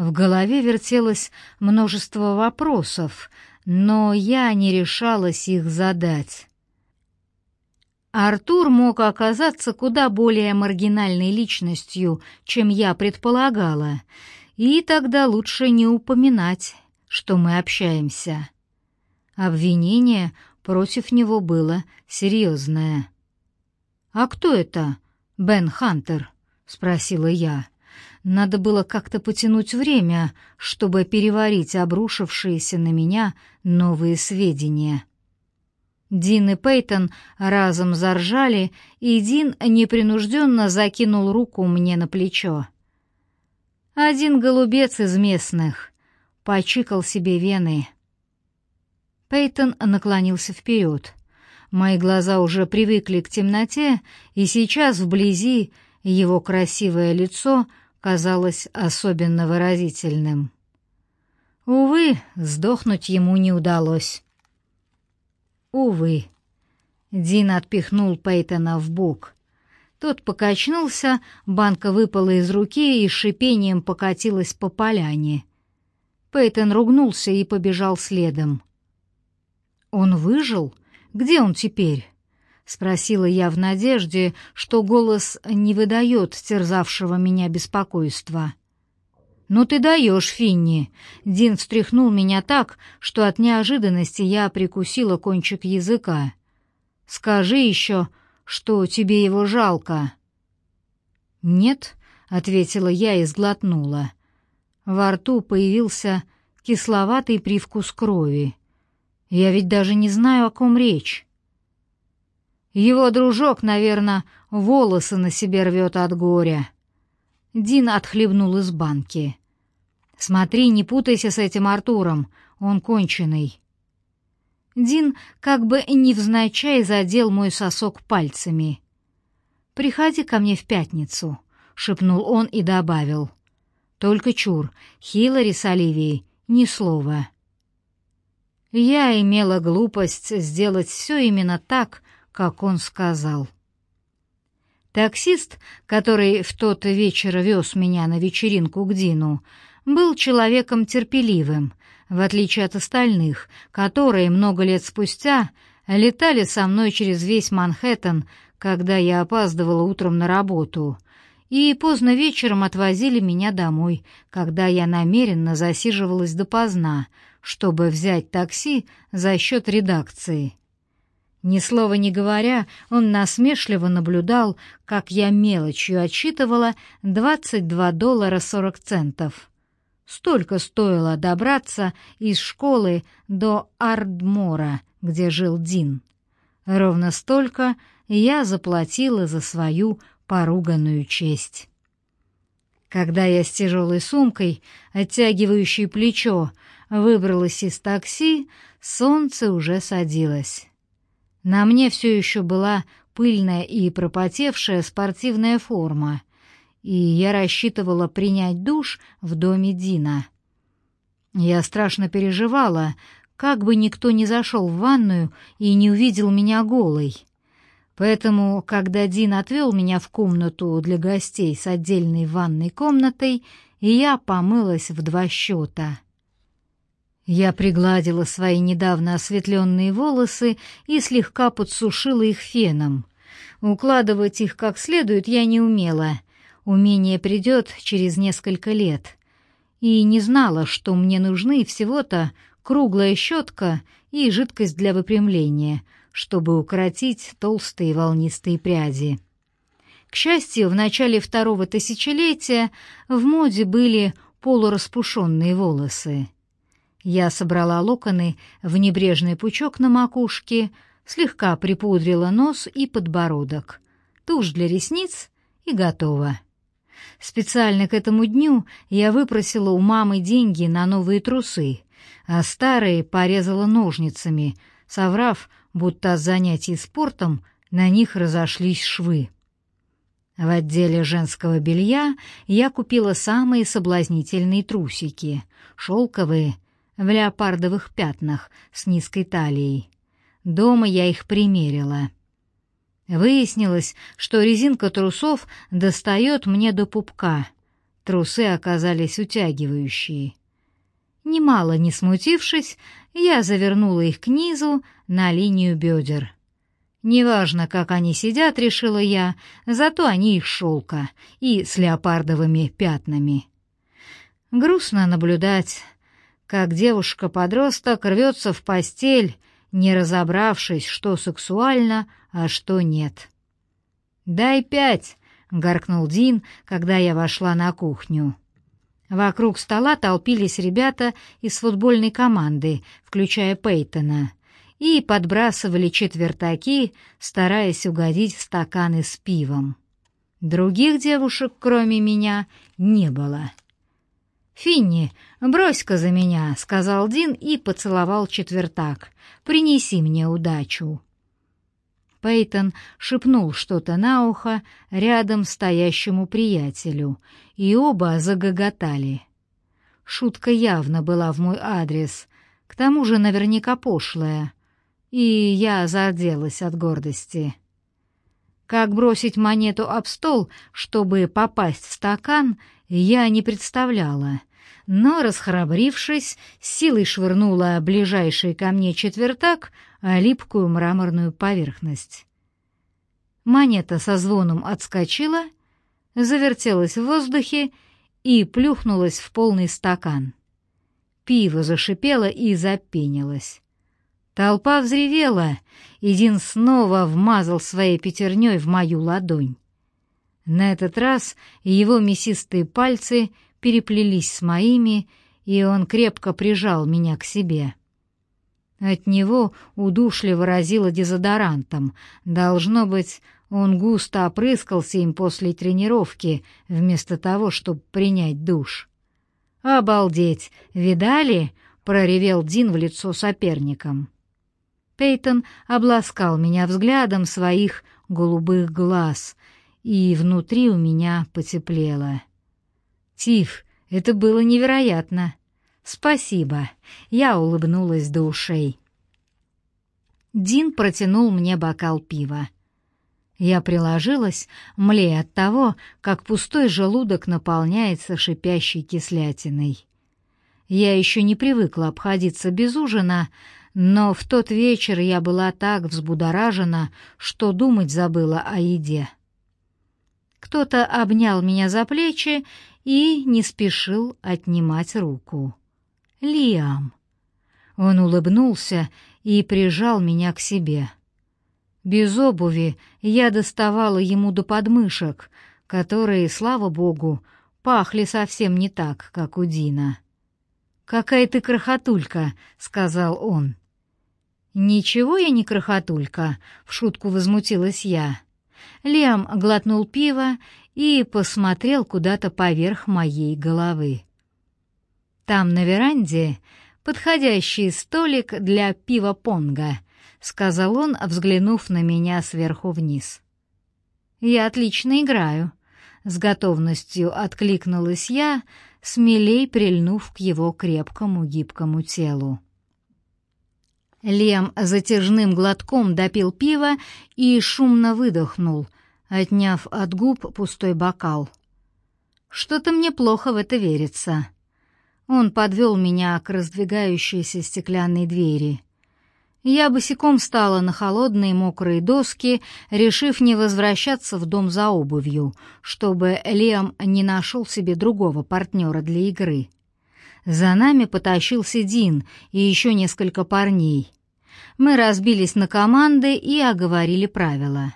В голове вертелось множество вопросов, но я не решалась их задать. Артур мог оказаться куда более маргинальной личностью, чем я предполагала, и тогда лучше не упоминать, что мы общаемся. Обвинение против него было серьезное. «А кто это, Бен Хантер?» — спросила я. Надо было как-то потянуть время, чтобы переварить обрушившиеся на меня новые сведения. Дин и Пейтон разом заржали, и Дин непринужденно закинул руку мне на плечо. Один голубец из местных почикал себе вены. Пейтон наклонился вперед. Мои глаза уже привыкли к темноте, и сейчас вблизи его красивое лицо — казалось особенно выразительным. Увы, сдохнуть ему не удалось. Увы. Дин отпихнул Пейтона в бок. Тот покачнулся, банка выпала из руки и шипением покатилась по поляне. Пейтон ругнулся и побежал следом. «Он выжил? Где он теперь?» — спросила я в надежде, что голос не выдает терзавшего меня беспокойства. «Ну ты даешь, Финни!» Дин встряхнул меня так, что от неожиданности я прикусила кончик языка. «Скажи еще, что тебе его жалко». «Нет», — ответила я и сглотнула. Во рту появился кисловатый привкус крови. «Я ведь даже не знаю, о ком речь». Его дружок, наверное, волосы на себе рвет от горя. Дин отхлебнул из банки. «Смотри, не путайся с этим Артуром, он конченый». Дин как бы невзначай задел мой сосок пальцами. «Приходи ко мне в пятницу», — шепнул он и добавил. «Только чур, Хиллари с Оливией, ни слова». Я имела глупость сделать все именно так, как он сказал. Таксист, который в тот вечер вез меня на вечеринку к Дину, был человеком терпеливым, в отличие от остальных, которые много лет спустя летали со мной через весь Манхэттен, когда я опаздывала утром на работу, и поздно вечером отвозили меня домой, когда я намеренно засиживалась допоздна, чтобы взять такси за счет редакции. Ни слова не говоря, он насмешливо наблюдал, как я мелочью отчитывала 22 доллара 40 центов. Столько стоило добраться из школы до Ардмора, где жил Дин. Ровно столько я заплатила за свою поруганную честь. Когда я с тяжелой сумкой, оттягивающей плечо, выбралась из такси, солнце уже садилось. На мне все еще была пыльная и пропотевшая спортивная форма, и я рассчитывала принять душ в доме Дина. Я страшно переживала, как бы никто не зашел в ванную и не увидел меня голой. Поэтому, когда Дин отвел меня в комнату для гостей с отдельной ванной комнатой, я помылась в два счета. Я пригладила свои недавно осветленные волосы и слегка подсушила их феном. Укладывать их как следует я не умела. Умение придет через несколько лет. И не знала, что мне нужны всего-то круглая щетка и жидкость для выпрямления, чтобы укоротить толстые волнистые пряди. К счастью, в начале второго тысячелетия в моде были полураспушенные волосы. Я собрала локоны в небрежный пучок на макушке, слегка припудрила нос и подбородок, тушь для ресниц и готово. Специально к этому дню я выпросила у мамы деньги на новые трусы, а старые порезала ножницами, соврав, будто от занятий спортом на них разошлись швы. В отделе женского белья я купила самые соблазнительные трусики, шелковые, в леопардовых пятнах с низкой талией. Дома я их примерила. Выяснилось, что резинка трусов достает мне до пупка. трусы оказались утягивающие. Немало не смутившись, я завернула их к низу на линию бедер. Неважно, как они сидят, решила я, зато они их шелка и с леопардовыми пятнами. Грустно наблюдать, как девушка-подросток рвется в постель, не разобравшись, что сексуально, а что нет. «Дай пять!» — горкнул Дин, когда я вошла на кухню. Вокруг стола толпились ребята из футбольной команды, включая Пейтона, и подбрасывали четвертаки, стараясь угодить в стаканы с пивом. Других девушек, кроме меня, не было. «Финни, брось-ка за меня», — сказал Дин и поцеловал четвертак. «Принеси мне удачу». Пейтон шепнул что-то на ухо рядом стоящему приятелю, и оба загоготали. Шутка явно была в мой адрес, к тому же наверняка пошлая, и я зарделась от гордости. Как бросить монету об стол, чтобы попасть в стакан, я не представляла, но, расхрабрившись, силой швырнула ближайший ко мне четвертак о липкую мраморную поверхность. Монета со звоном отскочила, завертелась в воздухе и плюхнулась в полный стакан. Пиво зашипело и запенилось. Толпа взревела, и Дин снова вмазал своей пятерней в мою ладонь. На этот раз его мясистые пальцы — переплелись с моими, и он крепко прижал меня к себе. От него удушливо разило дезодорантом. Должно быть, он густо опрыскался им после тренировки, вместо того, чтобы принять душ. «Обалдеть! Видали?» — проревел Дин в лицо соперникам. Пейтон обласкал меня взглядом своих голубых глаз, и внутри у меня потеплело. «Тиф, это было невероятно!» «Спасибо!» — я улыбнулась до ушей. Дин протянул мне бокал пива. Я приложилась, млея от того, как пустой желудок наполняется шипящей кислятиной. Я еще не привыкла обходиться без ужина, но в тот вечер я была так взбудоражена, что думать забыла о еде. Кто-то обнял меня за плечи и не спешил отнимать руку. «Лиам!» Он улыбнулся и прижал меня к себе. Без обуви я доставала ему до подмышек, которые, слава богу, пахли совсем не так, как у Дина. «Какая ты крохотулька!» — сказал он. «Ничего я не крохотулька», — в шутку возмутилась я. Лиам глотнул пиво и посмотрел куда-то поверх моей головы. «Там на веранде подходящий столик для пива-понга», — сказал он, взглянув на меня сверху вниз. «Я отлично играю», — с готовностью откликнулась я, смелей прильнув к его крепкому гибкому телу. Лем затяжным глотком допил пиво и шумно выдохнул, отняв от губ пустой бокал. «Что-то мне плохо в это верится». Он подвел меня к раздвигающейся стеклянной двери. Я босиком встала на холодные мокрые доски, решив не возвращаться в дом за обувью, чтобы Лем не нашел себе другого партнера для игры. За нами потащился Дин и еще несколько парней. Мы разбились на команды и оговорили правила.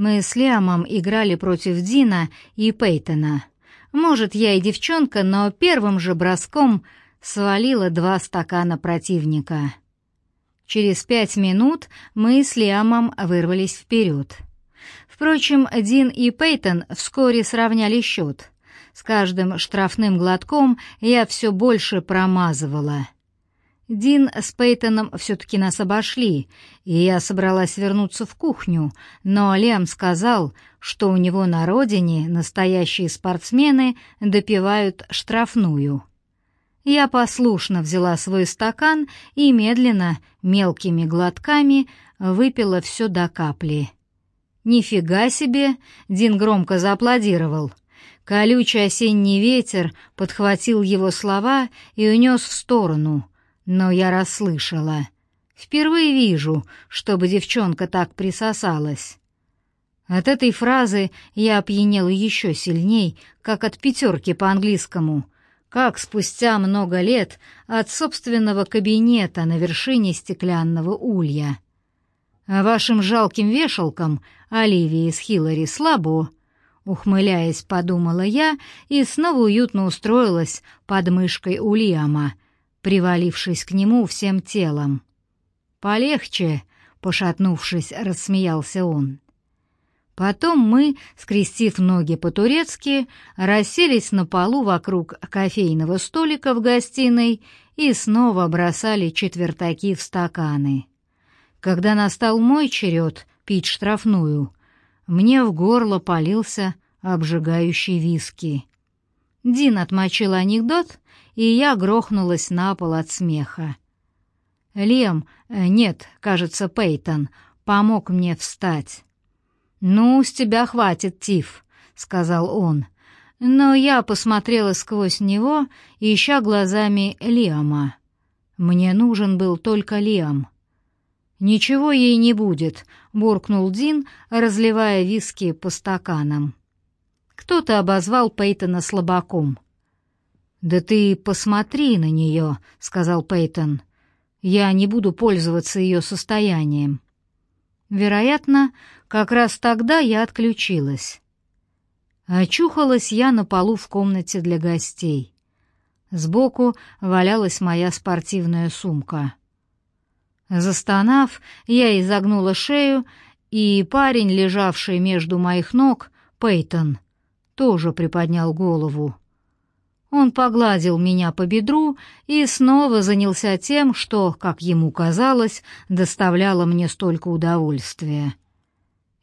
Мы с Лиамом играли против Дина и Пейтона. Может, я и девчонка, но первым же броском свалила два стакана противника. Через пять минут мы с Лиамом вырвались вперед. Впрочем, Дин и Пейтон вскоре сравняли счет. С каждым штрафным глотком я все больше промазывала. Дин с Пейтоном все-таки нас обошли, и я собралась вернуться в кухню, но Лем сказал, что у него на родине настоящие спортсмены допивают штрафную. Я послушно взяла свой стакан и медленно, мелкими глотками, выпила все до капли. «Нифига себе!» — Дин громко зааплодировал. Колючий осенний ветер подхватил его слова и унес в сторону, но я расслышала. Впервые вижу, чтобы девчонка так присосалась. От этой фразы я опьянела еще сильней, как от пятерки по-английскому, как спустя много лет от собственного кабинета на вершине стеклянного улья. А вашим жалким вешалкам, Оливии с Хиллари, слабо, ухмыляясь, подумала я и снова уютно устроилась под мышкой Ульяма, привалившись к нему всем телом. «Полегче», — пошатнувшись, рассмеялся он. Потом мы, скрестив ноги по-турецки, расселись на полу вокруг кофейного столика в гостиной и снова бросали четвертаки в стаканы. Когда настал мой черед пить штрафную, мне в горло полился обжигающий виски. Дин отмочил анекдот, и я грохнулась на пол от смеха. Лем, э, нет, кажется, Пейтон, помог мне встать. «Ну, с тебя хватит, Тиф», — сказал он. Но я посмотрела сквозь него, ища глазами Лиама. Мне нужен был только Лиам. «Ничего ей не будет», — буркнул Дин, разливая виски по стаканам. Кто-то обозвал Пейтона слабаком. «Да ты посмотри на нее», — сказал Пейтон. «Я не буду пользоваться ее состоянием». Вероятно, как раз тогда я отключилась. Очухалась я на полу в комнате для гостей. Сбоку валялась моя спортивная сумка. Застонав, я изогнула шею, и парень, лежавший между моих ног, Пейтон, тоже приподнял голову. Он погладил меня по бедру и снова занялся тем, что, как ему казалось, доставляло мне столько удовольствия.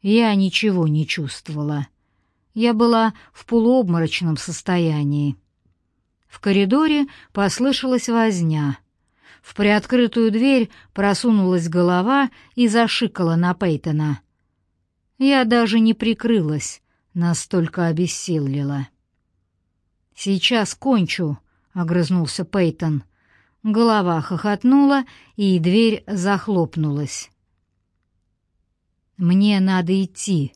Я ничего не чувствовала. Я была в полуобморочном состоянии. В коридоре послышалась возня. В приоткрытую дверь просунулась голова и зашикала на Пейтона. Я даже не прикрылась, настолько обессилила. «Сейчас кончу», — огрызнулся Пейтон. Голова хохотнула, и дверь захлопнулась. «Мне надо идти».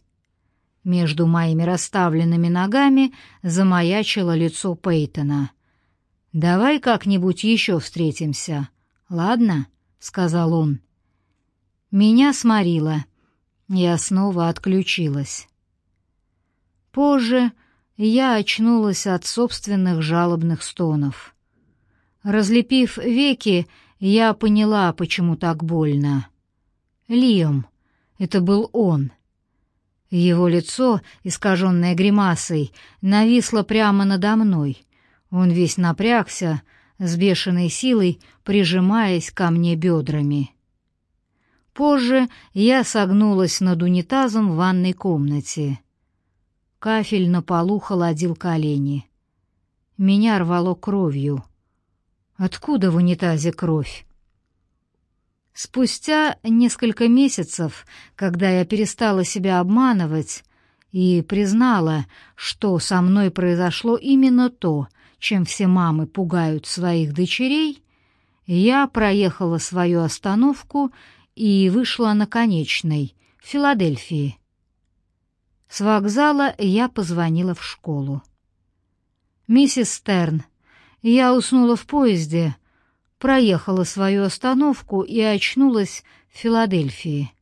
Между моими расставленными ногами замаячило лицо Пейтона. «Давай как-нибудь еще встретимся, ладно?» — сказал он. Меня сморило. Я снова отключилась. Позже я очнулась от собственных жалобных стонов. Разлепив веки, я поняла, почему так больно. Лиам, это был он. Его лицо, искаженное гримасой, нависло прямо надо мной. Он весь напрягся, с бешеной силой прижимаясь ко мне бедрами. Позже я согнулась над унитазом в ванной комнате — Кафель на полу холодил колени. Меня рвало кровью. Откуда в унитазе кровь? Спустя несколько месяцев, когда я перестала себя обманывать и признала, что со мной произошло именно то, чем все мамы пугают своих дочерей, я проехала свою остановку и вышла на конечной, в Филадельфии. С вокзала я позвонила в школу. «Миссис Стерн, я уснула в поезде, проехала свою остановку и очнулась в Филадельфии».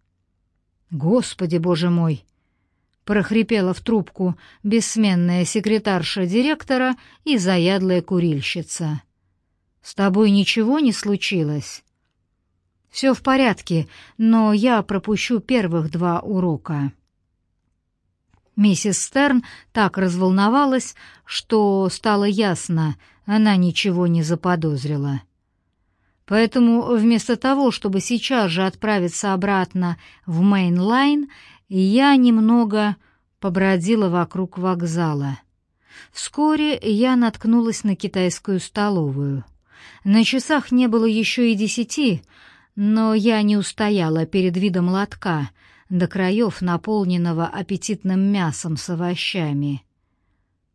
«Господи, боже мой!» — прохрипела в трубку бессменная секретарша директора и заядлая курильщица. «С тобой ничего не случилось?» «Все в порядке, но я пропущу первых два урока». Миссис Стерн так разволновалась, что стало ясно, она ничего не заподозрила. Поэтому вместо того, чтобы сейчас же отправиться обратно в Мейнлайн, я немного побродила вокруг вокзала. Вскоре я наткнулась на китайскую столовую. На часах не было еще и десяти, но я не устояла перед видом лотка — до краев наполненного аппетитным мясом с овощами.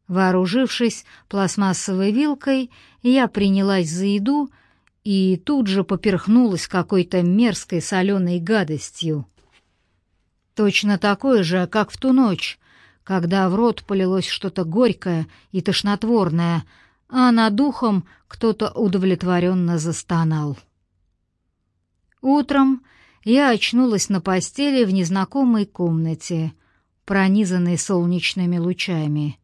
Вооружившись пластмассовой вилкой, я принялась за еду и тут же поперхнулась какой-то мерзкой соленой гадостью. Точно такое же, как в ту ночь, когда в рот полилось что-то горькое и тошнотворное, а над духом кто-то удовлетворенно застонал. Утром я очнулась на постели в незнакомой комнате, пронизанной солнечными лучами.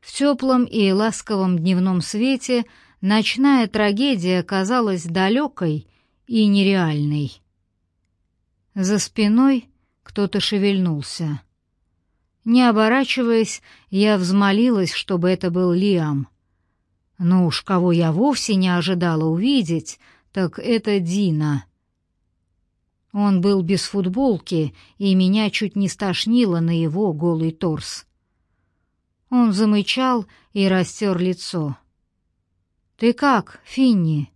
В теплом и ласковом дневном свете ночная трагедия казалась далекой и нереальной. За спиной кто-то шевельнулся. Не оборачиваясь, я взмолилась, чтобы это был Лиам. Ну уж кого я вовсе не ожидала увидеть, так это Дина. Он был без футболки, и меня чуть не стошнило на его голый торс. Он замычал и растер лицо. «Ты как, Финни?»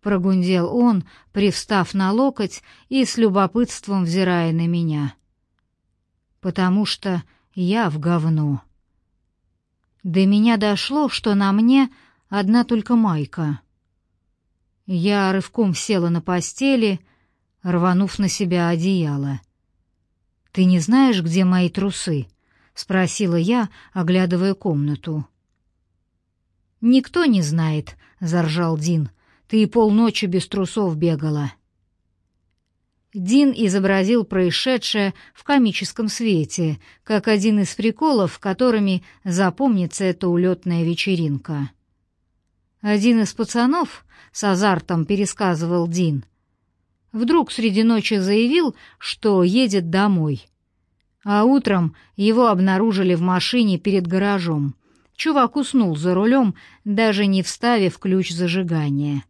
Прогундел он, привстав на локоть и с любопытством взирая на меня. «Потому что я в говно». До меня дошло, что на мне одна только майка. Я рывком села на постели, рванув на себя одеяло. «Ты не знаешь, где мои трусы?» — спросила я, оглядывая комнату. «Никто не знает», — заржал Дин. «Ты и полночи без трусов бегала». Дин изобразил происшедшее в комическом свете, как один из приколов, которыми запомнится эта улетная вечеринка. Один из пацанов с азартом пересказывал Дин. Вдруг среди ночи заявил, что едет домой — а утром его обнаружили в машине перед гаражом. Чувак уснул за рулем, даже не вставив ключ зажигания.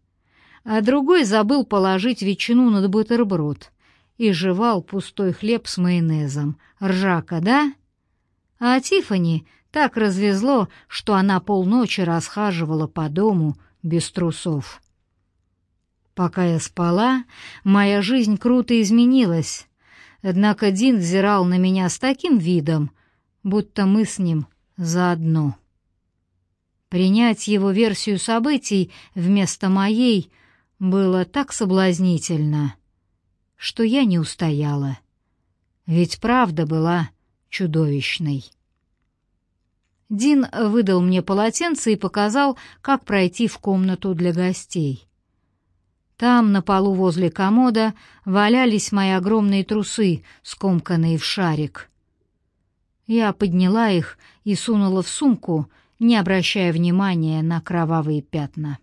А другой забыл положить ветчину на бутерброд и жевал пустой хлеб с майонезом. Ржака, да? А Тифани так развезло, что она полночи расхаживала по дому без трусов. Пока я спала, моя жизнь круто изменилась. Однако Дин взирал на меня с таким видом, будто мы с ним заодно. Принять его версию событий вместо моей было так соблазнительно, что я не устояла. Ведь правда была чудовищной. Дин выдал мне полотенце и показал, как пройти в комнату для гостей. Там, на полу возле комода, валялись мои огромные трусы, скомканные в шарик. Я подняла их и сунула в сумку, не обращая внимания на кровавые пятна.